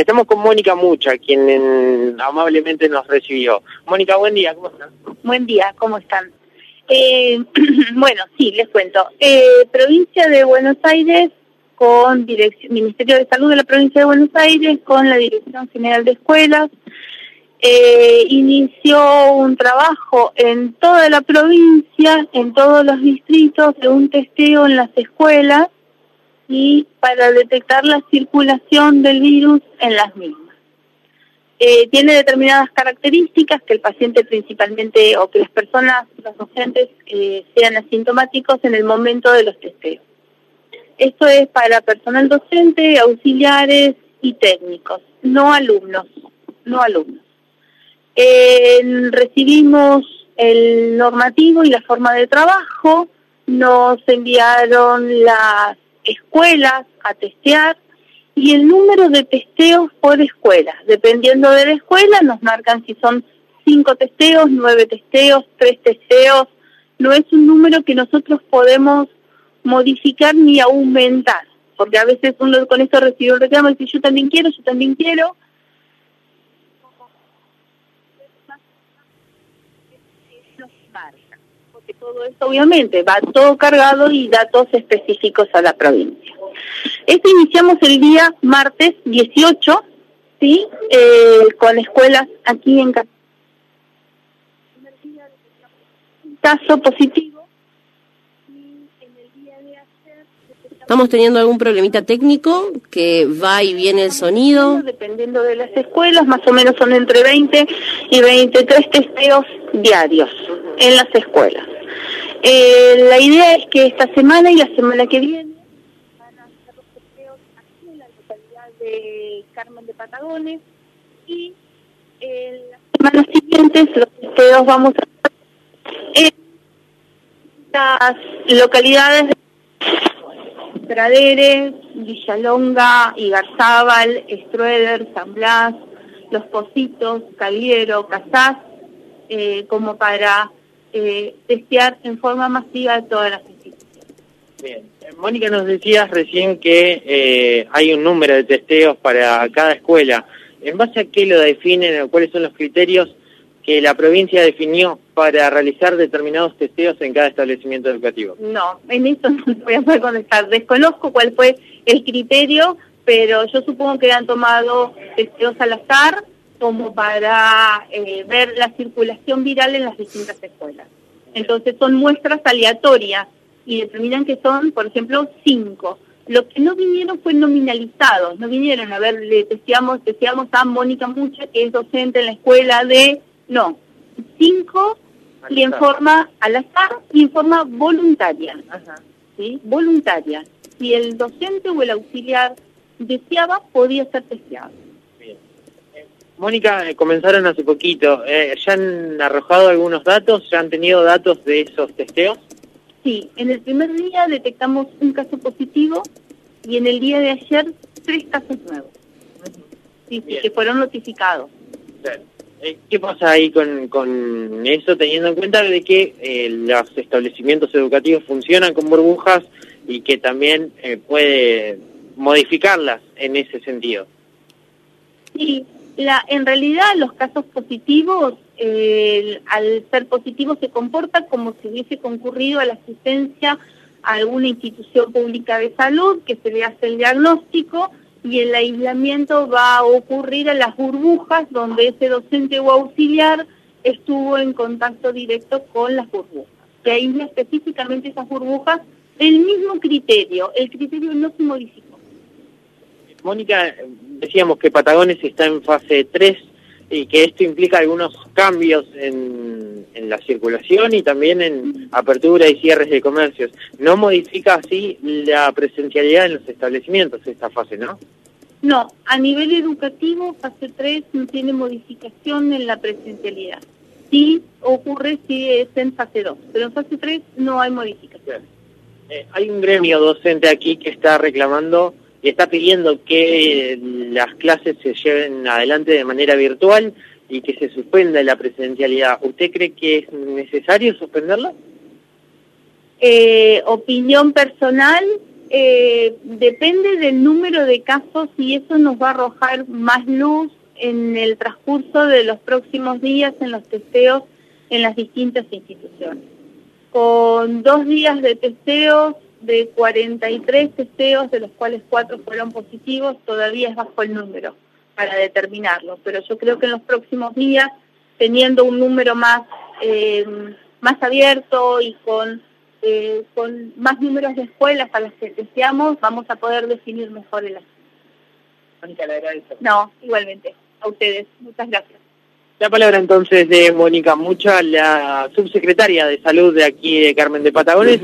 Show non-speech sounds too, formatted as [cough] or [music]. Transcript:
Estamos con Mónica Mucha, quien amablemente nos recibió. Mónica, buen día, ¿cómo están? Buen día, ¿cómo están? Eh, [clears throat] bueno, sí, les cuento. Eh, provincia de Buenos Aires con Ministerio de Salud de la Provincia de Buenos Aires con la Dirección General de Escuelas. Eh, inició un trabajo en toda la provincia, en todos los distritos, de un testeo en las escuelas y para detectar la circulación del virus en las mismas. Eh, tiene determinadas características que el paciente principalmente o que las personas, los docentes, eh, sean asintomáticos en el momento de los testeos. Esto es para personal docente, auxiliares y técnicos, no alumnos, no alumnos. recibimos el normativo y la forma de trabajo, nos enviaron las escuelas a testear y el número de testeos por escuela. Dependiendo de la escuela nos marcan si son cinco testeos, nueve testeos, tres testeos. No es un número que nosotros podemos modificar ni aumentar, porque a veces uno con esto recibe un reclamo y dice yo también quiero, yo también quiero. Todo esto obviamente va todo cargado y datos específicos a la provincia. Esto iniciamos el día martes 18, ¿sí? Eh, con escuelas aquí en caso positivo. Estamos teniendo algún problemita técnico que va y viene el sonido. Dependiendo de las escuelas, más o menos son entre 20 y 23 testeos diarios en las escuelas. Eh, la idea es que esta semana y la semana que viene de Carmen de Patagones y en las semanas siguientes los testeos vamos a en las localidades de Praderes, Villalonga, Igarzábal, Estrueder, San Blas, Los Positos, Caliero, Casás, eh, como para eh, testear en forma masiva todas las instituciones. Bien. Mónica, nos decías recién que eh, hay un número de testeos para cada escuela. ¿En base a qué lo definen o cuáles son los criterios que la provincia definió para realizar determinados testeos en cada establecimiento educativo? No, en esto no voy a poder contestar. Desconozco cuál fue el criterio, pero yo supongo que han tomado testeos al azar como para eh, ver la circulación viral en las distintas escuelas. Entonces son muestras aleatorias y determinan que son, por ejemplo, cinco. Lo que no vinieron fue nominalizados, no vinieron a ver, le testeamos, testeamos a Mónica Mucha, que es docente en la escuela de, no, cinco y en forma al azar y en forma voluntaria, ¿sí? Voluntaria. Si el docente o el auxiliar deseaba, podía ser testeado. Mónica, eh, comenzaron hace poquito. Eh, ¿Ya han arrojado algunos datos? ¿Ya han tenido datos de esos testeos? Sí, en el primer día detectamos un caso positivo y en el día de ayer tres casos nuevos. Sí, que fueron notificados. Eh, ¿Qué pasa ahí con, con eso, teniendo en cuenta de que eh, los establecimientos educativos funcionan con burbujas y que también eh, puede modificarlas en ese sentido? Sí, en realidad los casos positivos al ser positivo se comporta como si hubiese concurrido a la asistencia a alguna institución pública de salud, que se le hace el diagnóstico y el aislamiento va a ocurrir a las burbujas donde ese docente o auxiliar estuvo en contacto directo con las burbujas. Se aísla específicamente esas burbujas, el mismo criterio, el criterio no se modificó. Mónica, decíamos que Patagones está en fase 3 y que esto implica algunos cambios en, la circulación y también en apertura y cierres de comercios. No modifica así la presencialidad en los establecimientos esta fase, ¿no? No, a nivel educativo, fase 3 no tiene modificación en la presencialidad. Sí ocurre si es en fase 2, pero en fase 3 no hay modificación. Eh, hay un gremio docente aquí que está reclamando y está pidiendo que las clases se lleven adelante de manera virtual y que se suspenda la presencialidad. ¿Usted cree que es necesario suspenderla? Eh, opinión personal, eh, depende del número de casos y eso nos va a arrojar más luz en el transcurso de los próximos días en los testeos en las distintas instituciones. Con dos días de testeos, de 43 testeos, de los cuales cuatro fueron positivos, todavía es bajo el número para determinarlo, pero yo creo que en los próximos días, teniendo un número más, eh, más abierto y con eh, con más números de escuelas a las que deseamos, vamos a poder definir mejor el asunto. Mónica, le agradezco. No, igualmente. A ustedes. Muchas gracias. La palabra entonces de Mónica Mucha, la subsecretaria de Salud de aquí de Carmen de Patagones.